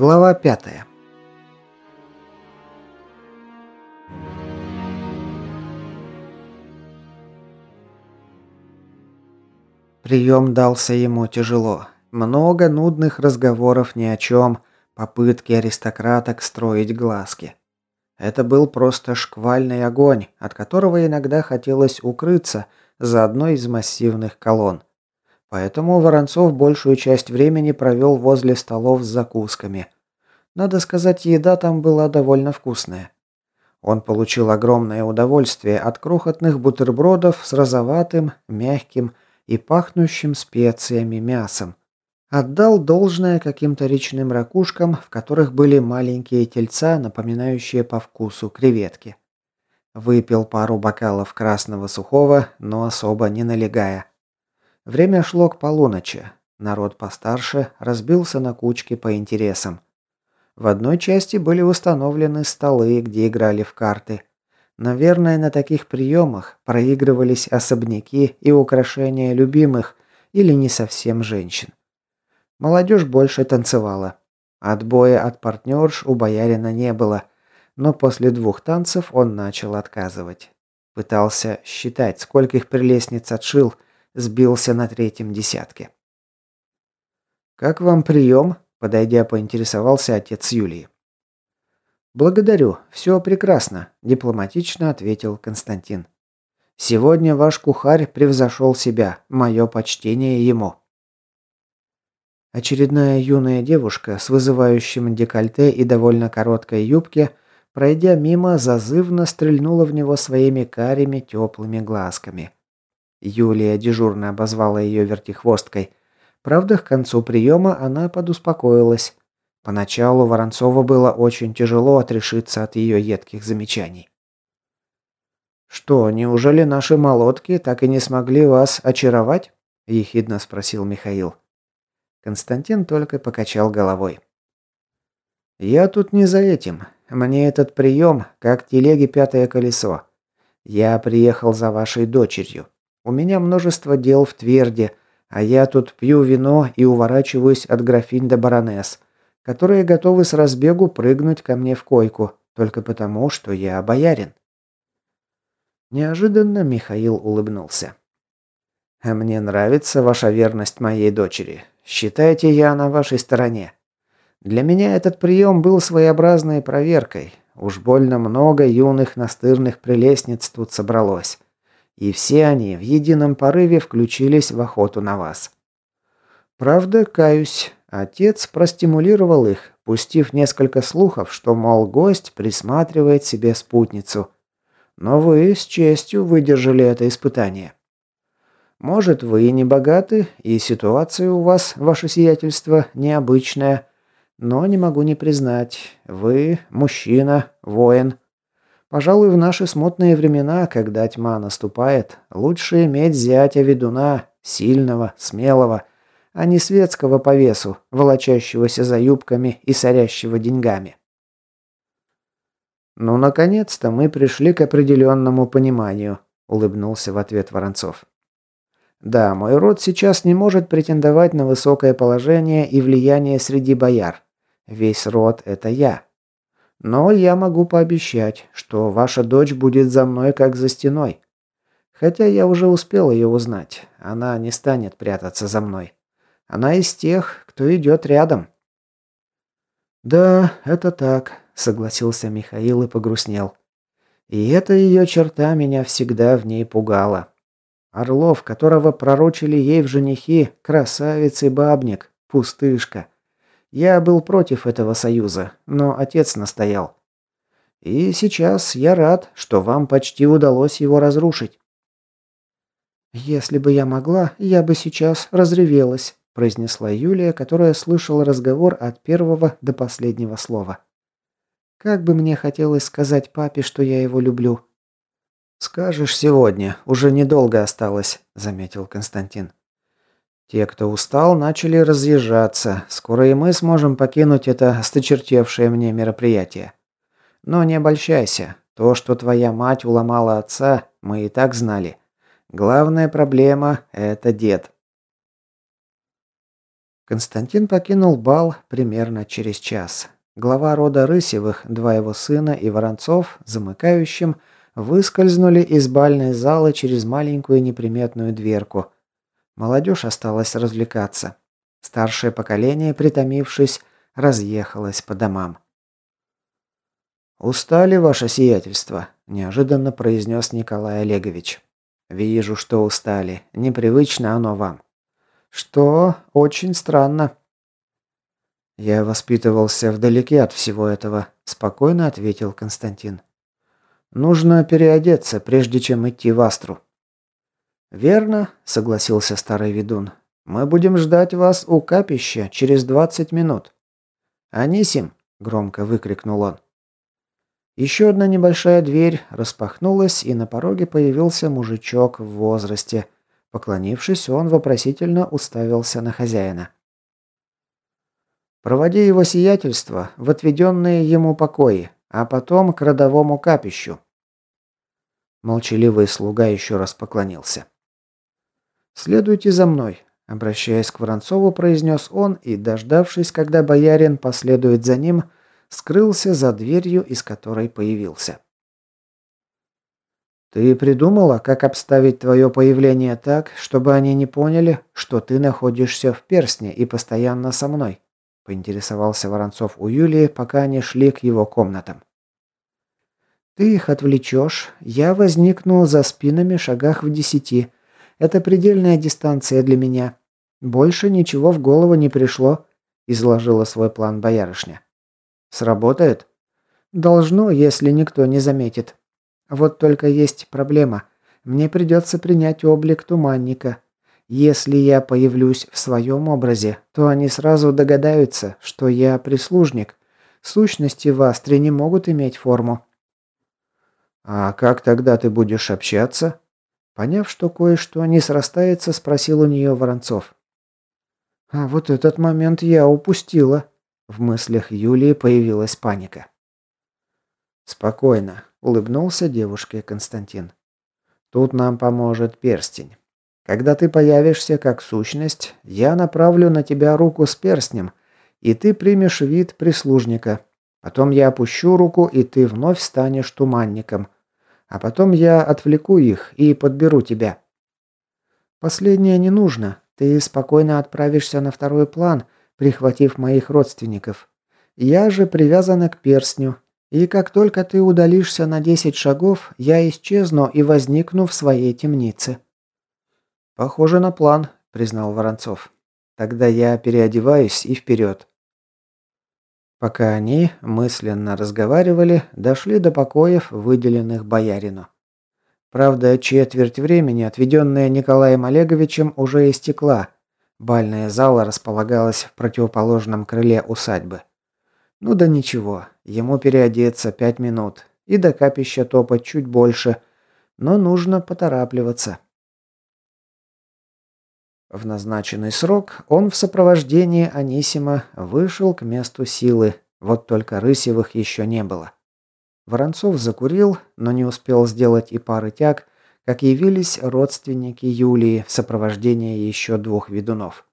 Глава пятая. Прием дался ему тяжело. Много нудных разговоров ни о чем, попытки аристократок строить глазки. Это был просто шквальный огонь, от которого иногда хотелось укрыться за одной из массивных колонн. Поэтому Воронцов большую часть времени провел возле столов с закусками. Надо сказать, еда там была довольно вкусная. Он получил огромное удовольствие от крохотных бутербродов с розоватым, мягким и пахнущим специями мясом. Отдал должное каким-то речным ракушкам, в которых были маленькие тельца, напоминающие по вкусу креветки. Выпил пару бокалов красного сухого, но особо не налегая. Время шло к полуночи. Народ постарше разбился на кучки по интересам. В одной части были установлены столы, где играли в карты. Наверное, на таких приемах проигрывались особняки и украшения любимых или не совсем женщин. Молодежь больше танцевала. Отбоя от партнерш у боярина не было, но после двух танцев он начал отказывать. Пытался считать, сколько их прелестниц отшил – сбился на третьем десятке. «Как вам прием?» – подойдя, поинтересовался отец Юлии. «Благодарю, все прекрасно», – дипломатично ответил Константин. «Сегодня ваш кухарь превзошел себя, мое почтение ему». Очередная юная девушка с вызывающим декольте и довольно короткой юбке, пройдя мимо, зазывно стрельнула в него своими карими теплыми глазками. Юлия дежурно обозвала ее вертихвосткой. Правда, к концу приема она подуспокоилась. Поначалу Воронцову было очень тяжело отрешиться от ее едких замечаний. «Что, неужели наши молотки так и не смогли вас очаровать?» – ехидно спросил Михаил. Константин только покачал головой. «Я тут не за этим. Мне этот прием, как телеги пятое колесо. Я приехал за вашей дочерью. У меня множество дел в Тверде, а я тут пью вино и уворачиваюсь от графинь до баронесс, которые готовы с разбегу прыгнуть ко мне в койку, только потому, что я боярин. Неожиданно Михаил улыбнулся. «А мне нравится ваша верность моей дочери. Считайте, я на вашей стороне. Для меня этот прием был своеобразной проверкой. Уж больно много юных настырных прелестниц тут собралось. И все они в едином порыве включились в охоту на вас. Правда, каюсь, отец простимулировал их, пустив несколько слухов, что, мол, гость присматривает себе спутницу. Но вы с честью выдержали это испытание. Может, вы и не богаты, и ситуация у вас, ваше сиятельство, необычная, но не могу не признать, вы мужчина, воин, Пожалуй, в наши смутные времена, когда тьма наступает, лучше иметь зятя ведуна, сильного, смелого, а не светского по весу, волочащегося за юбками и сорящего деньгами. «Ну, наконец-то мы пришли к определенному пониманию», – улыбнулся в ответ Воронцов. «Да, мой род сейчас не может претендовать на высокое положение и влияние среди бояр. Весь род – это я. Но я могу пообещать, что ваша дочь будет за мной как за стеной. Хотя я уже успел ее узнать. Она не станет прятаться за мной. Она из тех, кто идет рядом. Да, это так, согласился Михаил и погрустнел. И эта ее черта меня всегда в ней пугала. Орлов, которого пророчили ей в женихи, красавец и бабник, пустышка. Я был против этого союза, но отец настоял. И сейчас я рад, что вам почти удалось его разрушить. Если бы я могла, я бы сейчас разревелась, произнесла Юлия, которая слышала разговор от первого до последнего слова. Как бы мне хотелось сказать папе, что я его люблю. Скажешь сегодня, уже недолго осталось, заметил Константин. Те, кто устал, начали разъезжаться. Скоро и мы сможем покинуть это осточертевшее мне мероприятие. Но не обольщайся. То, что твоя мать уломала отца, мы и так знали. Главная проблема – это дед. Константин покинул бал примерно через час. Глава рода Рысевых, два его сына и Воронцов, замыкающим, выскользнули из бальной залы через маленькую неприметную дверку. Молодежь осталась развлекаться. Старшее поколение, притомившись, разъехалось по домам. «Устали, ваше сиятельство», – неожиданно произнес Николай Олегович. «Вижу, что устали. Непривычно оно вам». «Что? Очень странно». «Я воспитывался вдалеке от всего этого», – спокойно ответил Константин. «Нужно переодеться, прежде чем идти в Астру». «Верно», – согласился старый ведун. «Мы будем ждать вас у капища через двадцать минут». «Анисим!» – громко выкрикнул он. Еще одна небольшая дверь распахнулась, и на пороге появился мужичок в возрасте. Поклонившись, он вопросительно уставился на хозяина. «Проводи его сиятельство в отведенные ему покои, а потом к родовому капищу». Молчаливый слуга еще раз поклонился. «Следуйте за мной», – обращаясь к Воронцову, произнес он и, дождавшись, когда боярин последует за ним, скрылся за дверью, из которой появился. «Ты придумала, как обставить твое появление так, чтобы они не поняли, что ты находишься в перстне и постоянно со мной?» – поинтересовался Воронцов у Юлии, пока они шли к его комнатам. «Ты их отвлечешь, я возникну за спинами шагах в десяти. Это предельная дистанция для меня. Больше ничего в голову не пришло», – изложила свой план боярышня. «Сработает?» «Должно, если никто не заметит. Вот только есть проблема. Мне придется принять облик туманника. Если я появлюсь в своем образе, то они сразу догадаются, что я прислужник. Сущности в Астре не могут иметь форму. «А как тогда ты будешь общаться?» Поняв, что кое-что не срастается, спросил у нее Воронцов. «А вот этот момент я упустила». В мыслях Юлии появилась паника. «Спокойно», – улыбнулся девушке Константин. «Тут нам поможет перстень. Когда ты появишься как сущность, я направлю на тебя руку с перстнем, и ты примешь вид прислужника. Потом я опущу руку, и ты вновь станешь туманником. А потом я отвлеку их и подберу тебя. Последнее не нужно. Ты спокойно отправишься на второй план, прихватив моих родственников. Я же привязана к перстню, и как только ты удалишься на десять шагов, я исчезну и возникну в своей темнице. Похоже на план, признал Воронцов. Тогда я переодеваюсь и вперед. Пока они мысленно разговаривали, дошли до покоев, выделенных боярину. Правда, четверть времени, отведенная Николаем Олеговичем, уже истекла. Бальная зала располагалась в противоположном крыле усадьбы. Ну да ничего, ему переодеться пять минут, и до капища топать чуть больше, но нужно поторапливаться. В назначенный срок он в сопровождении Анисима вышел к месту силы, вот только Рысевых еще не было. Воронцов закурил, но не успел сделать и пары тяг, как явились родственники Юлии в сопровождении еще двух ведунов.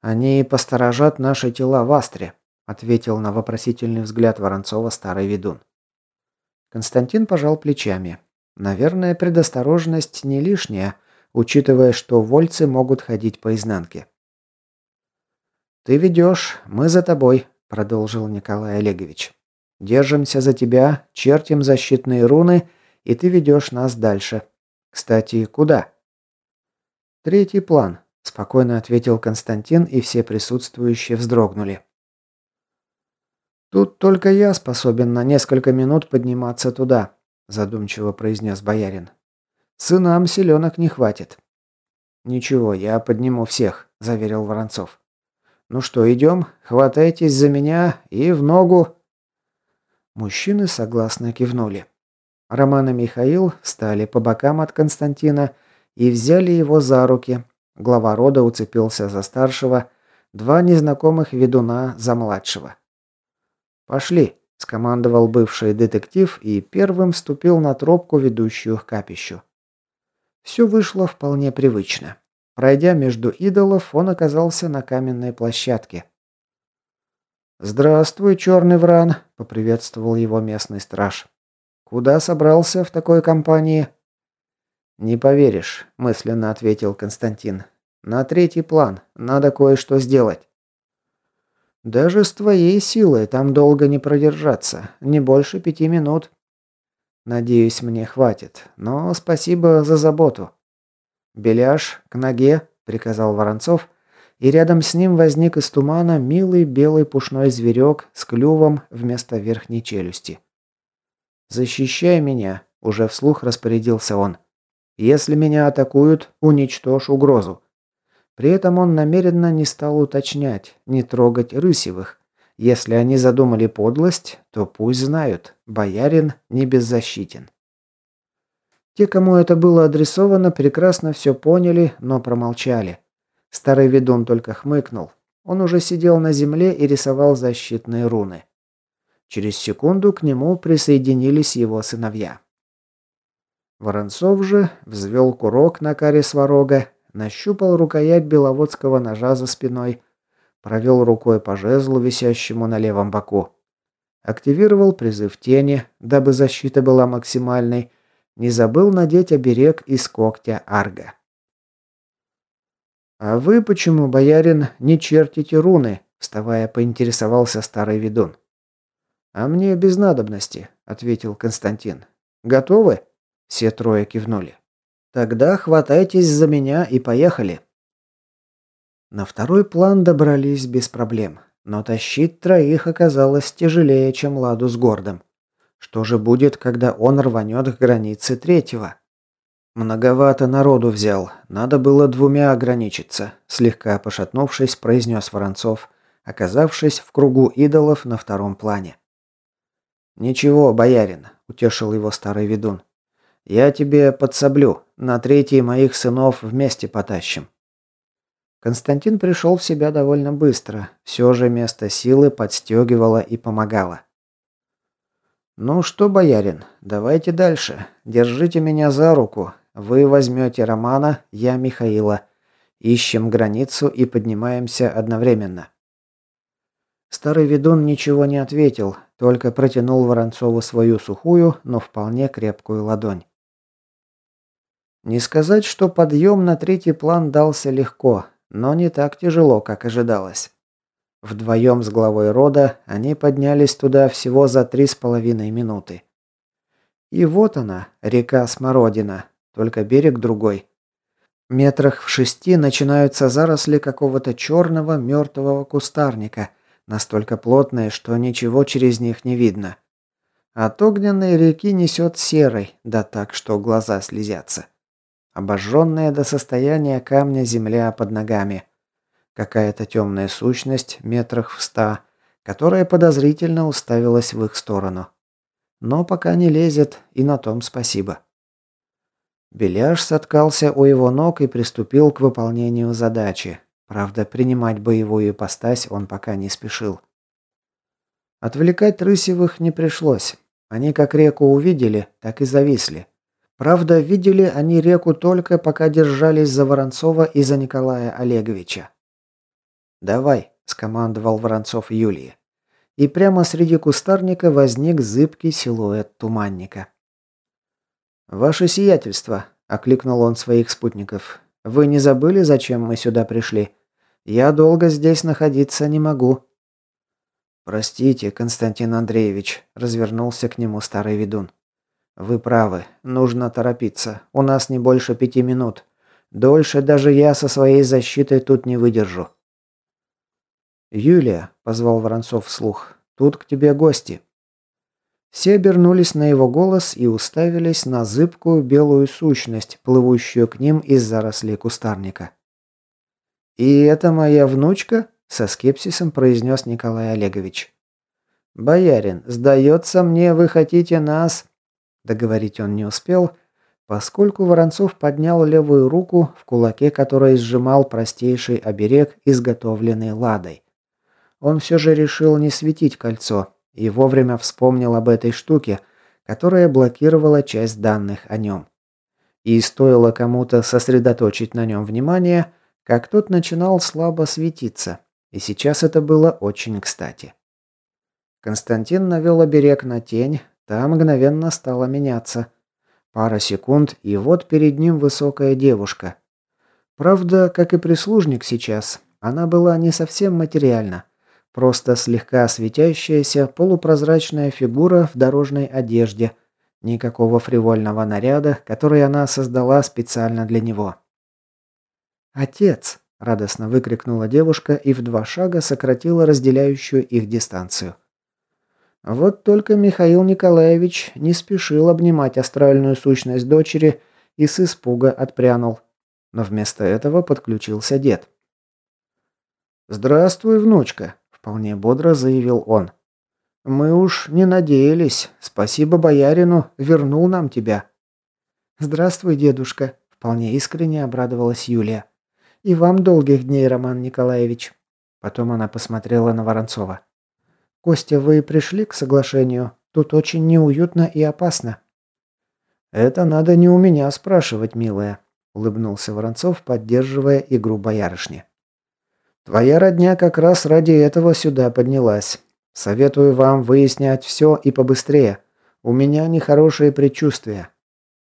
«Они посторожат наши тела в Астре», – ответил на вопросительный взгляд Воронцова старый ведун. Константин пожал плечами. «Наверное, предосторожность не лишняя, учитывая, что вольцы могут ходить по изнанке. «Ты ведешь, мы за тобой», – продолжил Николай Олегович. «Держимся за тебя, чертим защитные руны, и ты ведешь нас дальше. Кстати, куда?» «Третий план», – спокойно ответил Константин, и все присутствующие вздрогнули. «Тут только я способен на несколько минут подниматься туда», – задумчиво произнес боярин. Сынам селенок не хватит. Ничего, я подниму всех, заверил Воронцов. Ну что, идем? Хватайтесь за меня и в ногу. Мужчины согласно кивнули. Роман и Михаил встали по бокам от Константина и взяли его за руки. Глава рода уцепился за старшего, два незнакомых ведуна за младшего. «Пошли», – скомандовал бывший детектив и первым вступил на тропку, ведущую к капищу. Все вышло вполне привычно. Пройдя между идолов, он оказался на каменной площадке. «Здравствуй, черный вран», — поприветствовал его местный страж. «Куда собрался в такой компании?» «Не поверишь», — мысленно ответил Константин. «На третий план. Надо кое-что сделать». «Даже с твоей силой там долго не продержаться. Не больше пяти минут». «Надеюсь, мне хватит. Но спасибо за заботу». «Беляш, к ноге», — приказал Воронцов, и рядом с ним возник из тумана милый белый пушной зверек с клювом вместо верхней челюсти. «Защищай меня», — уже вслух распорядился он. «Если меня атакуют, уничтожь угрозу». При этом он намеренно не стал уточнять, не трогать Рысевых. Если они задумали подлость, то пусть знают, боярин не беззащитен. Те, кому это было адресовано, прекрасно все поняли, но промолчали. Старый ведун только хмыкнул. Он уже сидел на земле и рисовал защитные руны. Через секунду к нему присоединились его сыновья. Воронцов же взвел курок на каре сварога, нащупал рукоять беловодского ножа за спиной, провел рукой по жезлу, висящему на левом боку. Активировал призыв тени, дабы защита была максимальной, не забыл надеть оберег из когтя Арга. «А вы почему, боярин, не чертите руны?» Вставая, поинтересовался старый ведун. «А мне без надобности», — ответил Константин. «Готовы?» Все трое кивнули. «Тогда хватайтесь за меня и поехали». На второй план добрались без проблем, но тащить троих оказалось тяжелее, чем Ладу с Гордом. Что же будет, когда он рванет к границе третьего? Многовато народу взял. Надо было двумя ограничиться, слегка пошатнувшись, произнес Воронцов, оказавшись в кругу идолов на втором плане. Ничего, боярин, утешил его старый ведун. Я тебе подсоблю. На третий моих сынов вместе потащим. Константин пришел в себя довольно быстро. Все же место силы подстегивало и помогало. «Ну что, боярин, давайте дальше. Держите меня за руку. Вы возьмете Романа, я Михаила. Ищем границу и поднимаемся одновременно». Старый ведун ничего не ответил, только протянул Воронцову свою сухую, но вполне крепкую ладонь. Не сказать, что подъем на третий план дался легко, но не так тяжело, как ожидалось. Вдвоем с главой рода они поднялись туда всего за три с половиной минуты. И вот она, река Смородина, только берег другой. Метрах в шести начинаются заросли какого-то черного мертвого кустарника, настолько плотные, что ничего через них не видно. От огненной реки несет серой, да так, что глаза слезятся. Обожженная до состояния камня земля под ногами – Какая-то темная сущность метрах в ста, которая подозрительно уставилась в их сторону. Но пока не лезет, и на том спасибо. Беляш соткался у его ног и приступил к выполнению задачи. Правда, принимать боевую ипостась он пока не спешил. Отвлекать Рысевых не пришлось. Они как реку увидели, так и зависли. Правда, видели они реку только пока держались за Воронцова и за Николая Олеговича. «Давай», – скомандовал Воронцов Юлии. И прямо среди кустарника возник зыбкий силуэт туманника. «Ваше сиятельство», – окликнул он своих спутников. «Вы не забыли, зачем мы сюда пришли? Я долго здесь находиться не могу». «Простите, Константин Андреевич», – развернулся к нему старый ведун. «Вы правы. Нужно торопиться. У нас не больше пяти минут. Дольше даже я со своей защитой тут не выдержу». «Юлия», – позвал Воронцов вслух, – «тут к тебе гости». Все обернулись на его голос и уставились на зыбкую белую сущность, плывущую к ним из зарослей кустарника. «И это моя внучка?» – со скепсисом произнес Николай Олегович. «Боярин, сдается мне, вы хотите нас...» Договорить он не успел, поскольку Воронцов поднял левую руку, в кулаке которой сжимал простейший оберег, изготовленный ладой. Он все же решил не светить кольцо и вовремя вспомнил об этой штуке, которая блокировала часть данных о нем. И стоило кому-то сосредоточить на нем внимание, как тот начинал слабо светиться, и сейчас это было очень кстати. Константин навел оберег на тень, та мгновенно стала меняться. Пара секунд, и вот перед ним высокая девушка. Правда, как и прислужник сейчас, она была не совсем материальна. Просто слегка светящаяся полупрозрачная фигура в дорожной одежде. Никакого фривольного наряда, который она создала специально для него. «Отец!» – радостно выкрикнула девушка и в два шага сократила разделяющую их дистанцию. Вот только Михаил Николаевич не спешил обнимать астральную сущность дочери и с испуга отпрянул. Но вместо этого подключился дед. «Здравствуй, внучка», – вполне бодро заявил он. «Мы уж не надеялись. Спасибо боярину, вернул нам тебя». «Здравствуй, дедушка», – вполне искренне обрадовалась Юлия. «И вам долгих дней, Роман Николаевич». Потом она посмотрела на Воронцова. «Костя, вы пришли к соглашению? Тут очень неуютно и опасно». «Это надо не у меня спрашивать, милая», – улыбнулся Воронцов, поддерживая игру боярышни. «Твоя родня как раз ради этого сюда поднялась. Советую вам выяснять все и побыстрее. У меня нехорошие предчувствия.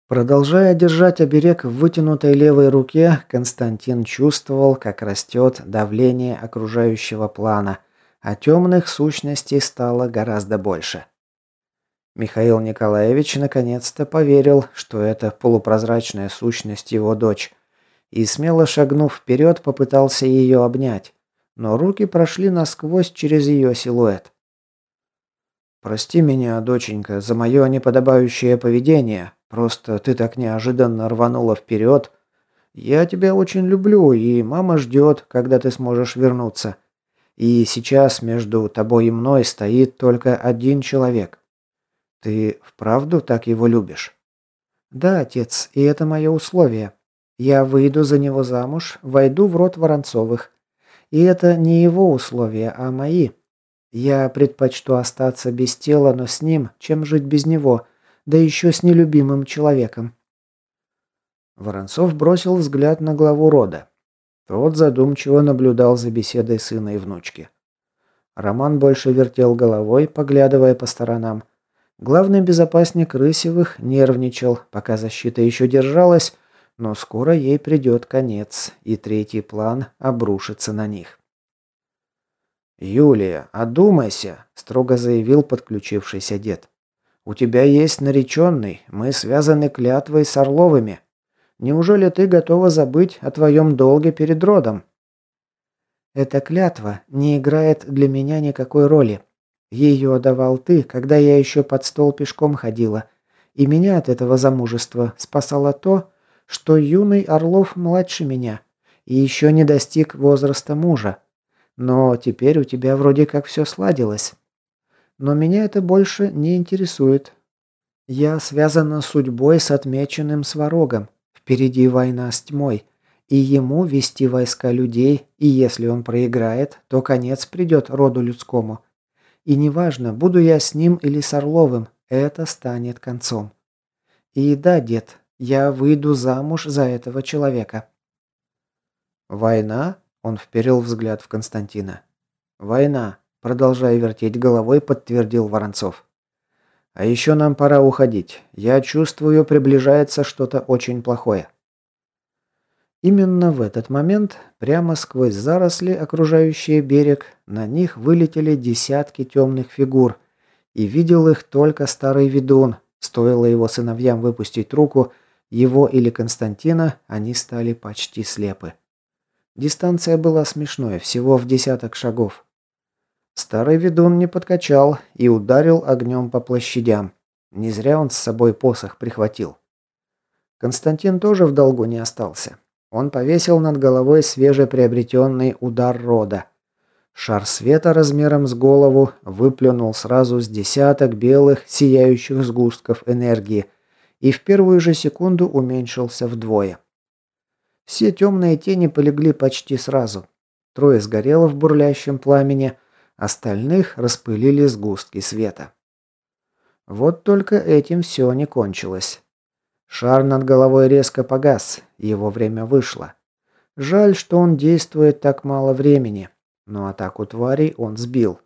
Продолжая держать оберег в вытянутой левой руке, Константин чувствовал, как растет давление окружающего плана, а темных сущностей стало гораздо больше. Михаил Николаевич наконец-то поверил, что это полупрозрачная сущность его дочь, и смело шагнув вперед, попытался ее обнять, но руки прошли насквозь через ее силуэт. «Прости меня, доченька, за мое неподобающее поведение», Просто ты так неожиданно рванула вперед. Я тебя очень люблю, и мама ждет, когда ты сможешь вернуться. И сейчас между тобой и мной стоит только один человек. Ты вправду так его любишь? Да, отец, и это мое условие. Я выйду за него замуж, войду в род Воронцовых. И это не его условия, а мои. Я предпочту остаться без тела, но с ним, чем жить без него да еще с нелюбимым человеком. Воронцов бросил взгляд на главу рода. Тот задумчиво наблюдал за беседой сына и внучки. Роман больше вертел головой, поглядывая по сторонам. Главный безопасник Рысевых нервничал, пока защита еще держалась, но скоро ей придет конец, и третий план обрушится на них. «Юлия, одумайся», – строго заявил подключившийся дед. У тебя есть нареченный, мы связаны клятвой с Орловыми. Неужели ты готова забыть о твоем долге перед родом?» «Эта клятва не играет для меня никакой роли. Ее давал ты, когда я еще под стол пешком ходила. И меня от этого замужества спасало то, что юный Орлов младше меня и еще не достиг возраста мужа. Но теперь у тебя вроде как все сладилось. Но меня это больше не интересует. Я связана судьбой с отмеченным сварогом. Впереди война с тьмой. И ему вести войска людей, и если он проиграет, то конец придет роду людскому. И неважно, буду я с ним или с Орловым, это станет концом. И да, дед, я выйду замуж за этого человека. Война? Он вперил взгляд в Константина. Война. Продолжая вертеть головой, подтвердил Воронцов. «А еще нам пора уходить. Я чувствую, приближается что-то очень плохое». Именно в этот момент, прямо сквозь заросли, окружающие берег, на них вылетели десятки темных фигур, и видел их только старый ведун. Стоило его сыновьям выпустить руку, его или Константина, они стали почти слепы. Дистанция была смешной, всего в десяток шагов. Старый ведун не подкачал и ударил огнем по площадям. Не зря он с собой посох прихватил. Константин тоже в долгу не остался. Он повесил над головой свежеприобретенный удар рода. Шар света размером с голову выплюнул сразу с десяток белых, сияющих сгустков энергии и в первую же секунду уменьшился вдвое. Все темные тени полегли почти сразу. Трое сгорело в бурлящем пламени, Остальных распылили сгустки света. Вот только этим все не кончилось. Шар над головой резко погас, его время вышло. Жаль, что он действует так мало времени, но атаку тварей он сбил.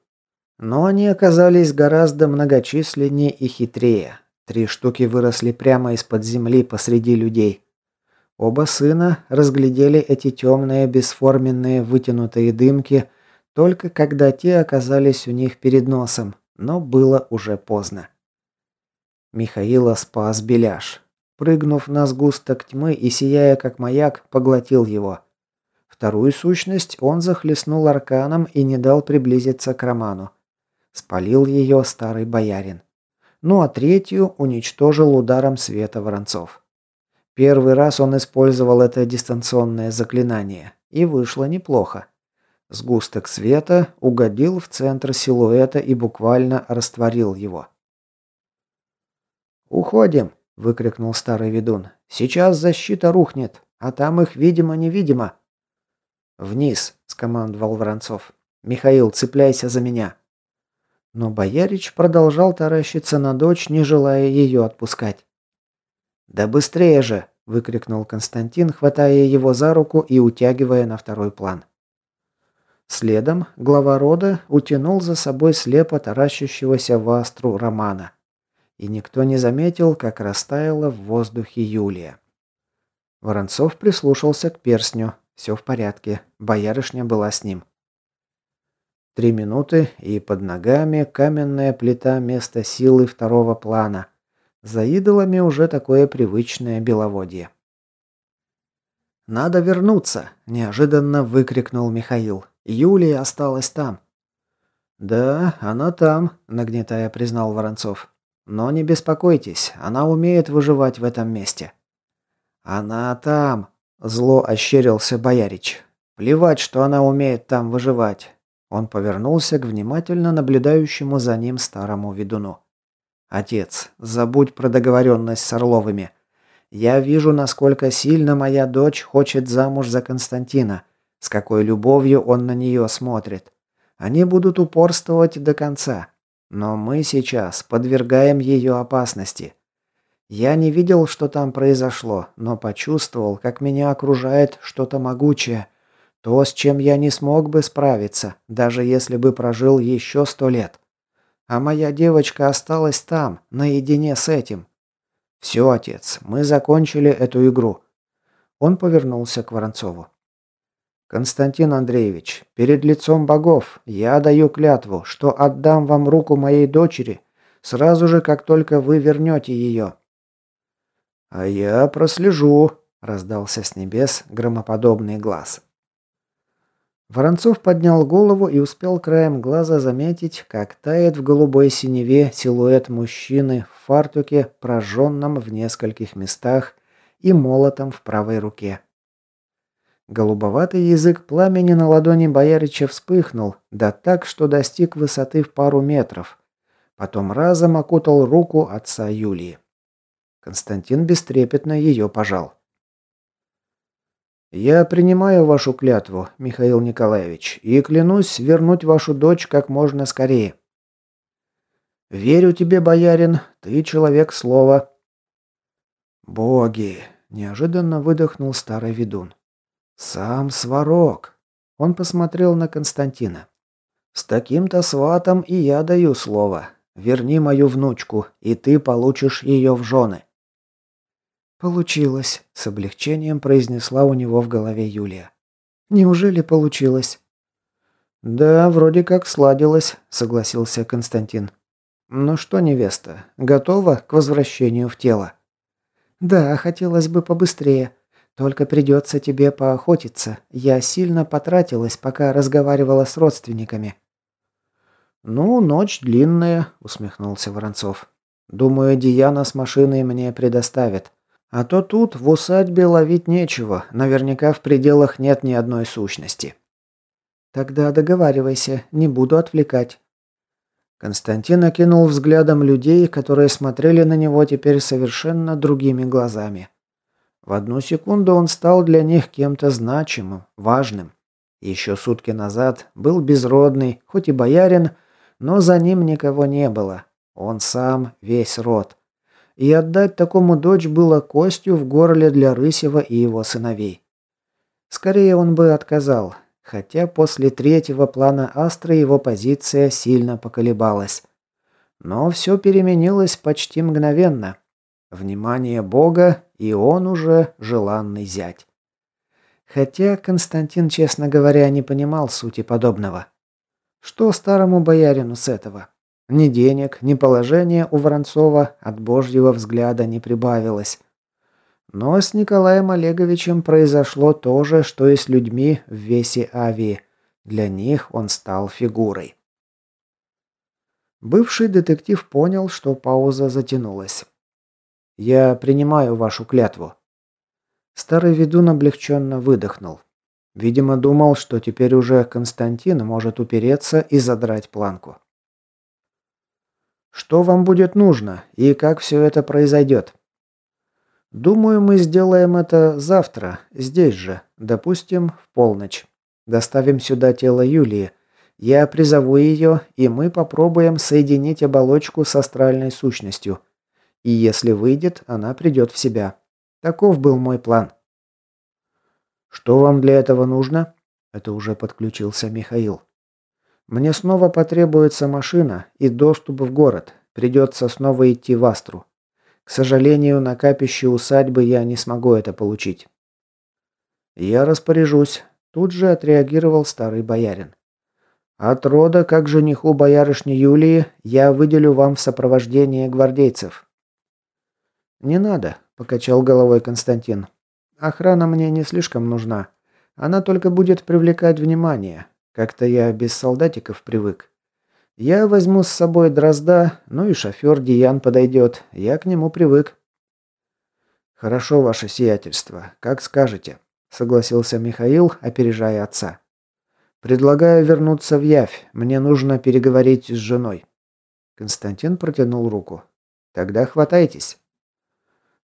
Но они оказались гораздо многочисленнее и хитрее. Три штуки выросли прямо из-под земли посреди людей. Оба сына разглядели эти темные, бесформенные, вытянутые дымки, только когда те оказались у них перед носом, но было уже поздно. Михаила спас Беляш. Прыгнув на сгусток тьмы и сияя как маяк, поглотил его. Вторую сущность он захлестнул арканом и не дал приблизиться к Роману. Спалил ее старый боярин. Ну а третью уничтожил ударом света Воронцов. Первый раз он использовал это дистанционное заклинание, и вышло неплохо. Сгусток света угодил в центр силуэта и буквально растворил его. «Уходим!» – выкрикнул старый ведун. «Сейчас защита рухнет, а там их видимо-невидимо». «Вниз!» – скомандовал Воронцов. «Михаил, цепляйся за меня!» Но Боярич продолжал таращиться на дочь, не желая ее отпускать. «Да быстрее же!» – выкрикнул Константин, хватая его за руку и утягивая на второй план. Следом глава рода утянул за собой слепо таращащегося в астру Романа. И никто не заметил, как растаяла в воздухе Юлия. Воронцов прислушался к перстню. Все в порядке. Боярышня была с ним. Три минуты, и под ногами каменная плита места силы второго плана. За идолами уже такое привычное беловодье. «Надо вернуться!» – неожиданно выкрикнул Михаил. «Юлия осталась там». «Да, она там», – нагнетая признал Воронцов. «Но не беспокойтесь, она умеет выживать в этом месте». «Она там», – зло ощерился Боярич. «Плевать, что она умеет там выживать. Он повернулся к внимательно наблюдающему за ним старому ведуну. «Отец, забудь про договоренность с Орловыми. Я вижу, насколько сильно моя дочь хочет замуж за Константина, с какой любовью он на нее смотрит. Они будут упорствовать до конца. Но мы сейчас подвергаем ее опасности. Я не видел, что там произошло, но почувствовал, как меня окружает что-то могучее – то, с чем я не смог бы справиться, даже если бы прожил еще сто лет. А моя девочка осталась там, наедине с этим. Все, отец, мы закончили эту игру. Он повернулся к Воронцову. Константин Андреевич, перед лицом богов я даю клятву, что отдам вам руку моей дочери сразу же, как только вы вернете ее. А я прослежу, раздался с небес громоподобный глаз. Воронцов поднял голову и успел краем глаза заметить, как тает в голубой синеве силуэт мужчины в фартуке, прожженном в нескольких местах и молотом в правой руке. Голубоватый язык пламени на ладони Боярича вспыхнул, да так, что достиг высоты в пару метров. Потом разом окутал руку отца Юлии. Константин бестрепетно ее пожал. «Я принимаю вашу клятву, Михаил Николаевич, и клянусь вернуть вашу дочь как можно скорее». «Верю тебе, боярин, ты человек слова». «Боги!» – неожиданно выдохнул старый ведун. «Сам Сварог!» Он посмотрел на Константина. «С таким-то сватом и я даю слово. Верни мою внучку, и ты получишь ее в жены». «Получилось», – с облегчением произнесла у него в голове Юлия. «Неужели получилось?» «Да, вроде как сладилось», – согласился Константин. «Ну что, невеста, готова к возвращению в тело?» «Да, хотелось бы побыстрее. Только придется тебе поохотиться. Я сильно потратилась, пока разговаривала с родственниками». «Ну, ночь длинная», – усмехнулся Воронцов. «Думаю, Диана с машиной мне предоставит. А то тут в усадьбе ловить нечего, наверняка в пределах нет ни одной сущности. Тогда договаривайся, не буду отвлекать. Константин окинул взглядом людей, которые смотрели на него теперь совершенно другими глазами. В одну секунду он стал для них кем-то значимым, важным. Еще сутки назад был безродный, хоть и боярин, но за ним никого не было. Он сам весь род. и отдать такому дочь было костью в горле для Рысева и его сыновей. Скорее он бы отказал, хотя после третьего плана Астры его позиция сильно поколебалась. Но все переменилось почти мгновенно. Внимание Бога, и он уже желанный зять. Хотя Константин, честно говоря, не понимал сути подобного. Что старому боярину с этого? Ни денег, ни положения у Воронцова от божьего взгляда не прибавилось. Но с Николаем Олеговичем произошло то же, что и с людьми в весе Авии. Для них он стал фигурой. Бывший детектив понял, что пауза затянулась. «Я принимаю вашу клятву». Старый ведун облегченно выдохнул. Видимо, думал, что теперь уже Константин может упереться и задрать планку. Что вам будет нужно и как все это произойдет? Думаю, мы сделаем это завтра, здесь же, допустим, в полночь. Доставим сюда тело Юлии. Я призову ее, и мы попробуем соединить оболочку с астральной сущностью. И если выйдет, она придет в себя. Таков был мой план. Что вам для этого нужно? Это уже подключился Михаил. Мне снова потребуется машина и доступ в город. Придется снова идти в Астру. К сожалению, на капище усадьбы я не смогу это получить. Я распоряжусь. Тут же отреагировал старый боярин. От рода, как жениху боярышни Юлии, я выделю вам в сопровождение гвардейцев. Не надо, покачал головой Константин. Охрана мне не слишком нужна. Она только будет привлекать внимание. Как-то я без солдатиков привык. Я возьму с собой Дрозда, ну и шофер Диан подойдет. Я к нему привык. Хорошо, ваше сиятельство, как скажете, согласился Михаил, опережая отца. Предлагаю вернуться в Явь. Мне нужно переговорить с женой. Константин протянул руку. Тогда хватайтесь.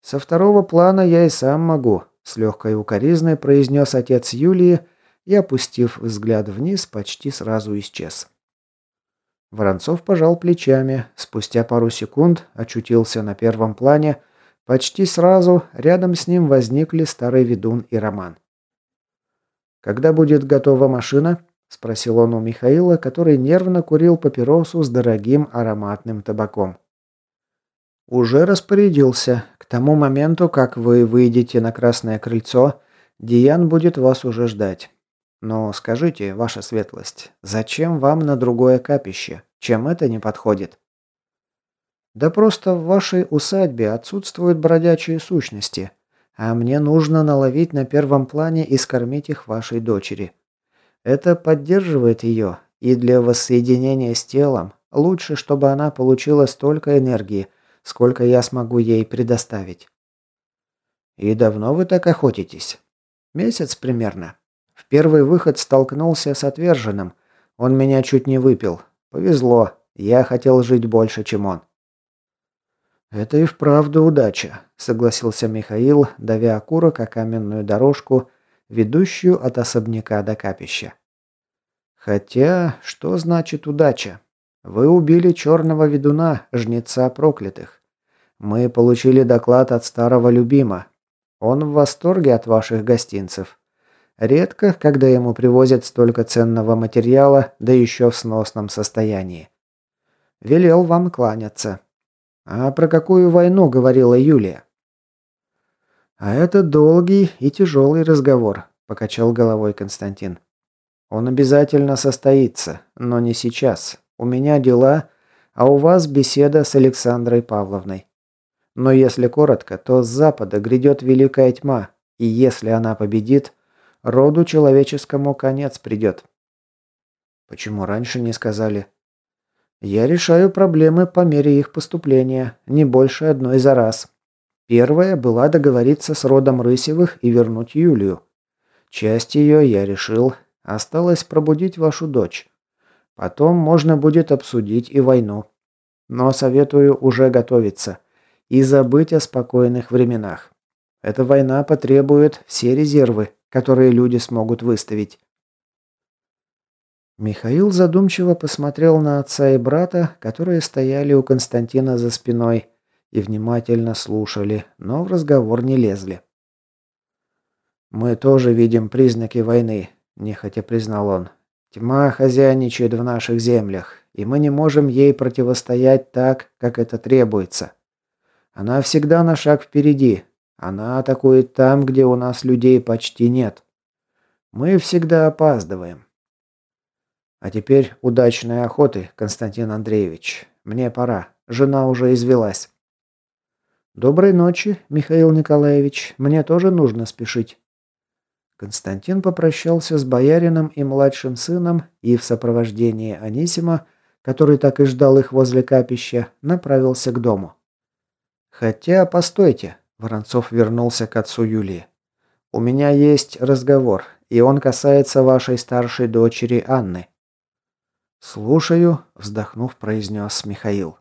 Со второго плана я и сам могу, с легкой укоризной произнес отец Юлии, и, опустив взгляд вниз, почти сразу исчез. Воронцов пожал плечами, спустя пару секунд очутился на первом плане, почти сразу рядом с ним возникли старый ведун и Роман. «Когда будет готова машина?» – спросил он у Михаила, который нервно курил папиросу с дорогим ароматным табаком. «Уже распорядился. К тому моменту, как вы выйдете на Красное Крыльцо, Диан будет вас уже ждать. Но скажите, ваша светлость, зачем вам на другое капище? Чем это не подходит? Да просто в вашей усадьбе отсутствуют бродячие сущности, а мне нужно наловить на первом плане и скормить их вашей дочери. Это поддерживает ее, и для воссоединения с телом лучше, чтобы она получила столько энергии, сколько я смогу ей предоставить. И давно вы так охотитесь? Месяц примерно. В первый выход столкнулся с отверженным. Он меня чуть не выпил. Повезло. Я хотел жить больше, чем он. «Это и вправду удача», – согласился Михаил, давя окурок о каменную дорожку, ведущую от особняка до капища. «Хотя, что значит удача? Вы убили черного ведуна, жнеца проклятых. Мы получили доклад от старого любима. Он в восторге от ваших гостинцев. Редко, когда ему привозят столько ценного материала, да еще в сносном состоянии. Велел вам кланяться. А про какую войну говорила Юлия? А это долгий и тяжелый разговор, покачал головой Константин. Он обязательно состоится, но не сейчас. У меня дела, а у вас беседа с Александрой Павловной. Но если коротко, то с запада грядет великая тьма, и если она победит, Роду человеческому конец придет. Почему раньше не сказали? Я решаю проблемы по мере их поступления, не больше одной за раз. Первая была договориться с родом Рысевых и вернуть Юлию. Часть ее я решил, осталось пробудить вашу дочь. Потом можно будет обсудить и войну. Но советую уже готовиться и забыть о спокойных временах. Эта война потребует все резервы, которые люди смогут выставить. Михаил задумчиво посмотрел на отца и брата, которые стояли у Константина за спиной, и внимательно слушали, но в разговор не лезли. «Мы тоже видим признаки войны», – нехотя признал он. «Тьма хозяйничает в наших землях, и мы не можем ей противостоять так, как это требуется. Она всегда на шаг впереди. Она атакует там, где у нас людей почти нет. Мы всегда опаздываем. А теперь удачной охоты, Константин Андреевич. Мне пора. Жена уже извелась. Доброй ночи, Михаил Николаевич. Мне тоже нужно спешить. Константин попрощался с боярином и младшим сыном и в сопровождении Анисима, который так и ждал их возле капища, направился к дому. Хотя, постойте, Воронцов вернулся к отцу Юлии. У меня есть разговор, и он касается вашей старшей дочери Анны. «Слушаю», – вздохнув, произнес Михаил.